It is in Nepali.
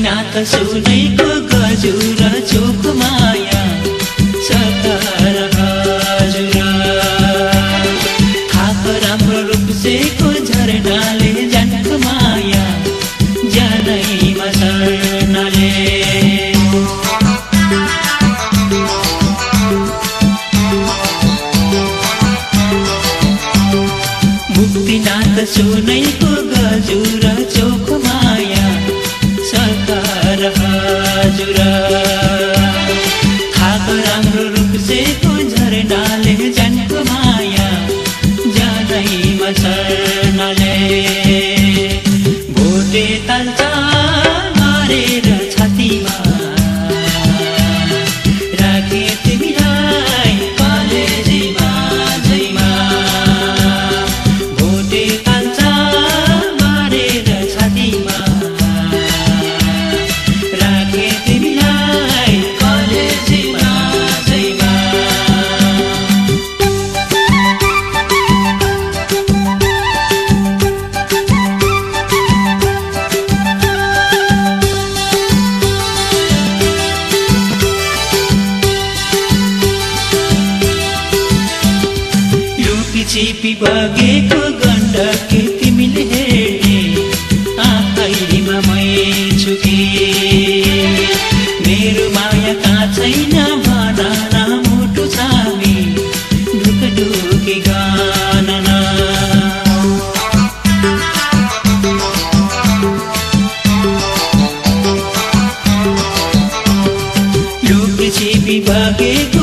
मुक्तिनाथ सुनैको गजुर चोक माया सकर हजुर। खाप राम्रो रूपसेको झरनाले जानको माया जानैमा सर्नाले मुक्तिनाथ सुनैको गजुर चोक खाप राम्रो रूपसेको झरनाले जानको माया जाँदैमा सर्नाले छिपी बगेको गण्डक तिमीले हेर्ने। आँखैमा मै छु कि मेरो माया कहाँ छैन? भन मुटु छामी ढुक ढुकी गान लुकी छिपी बगेको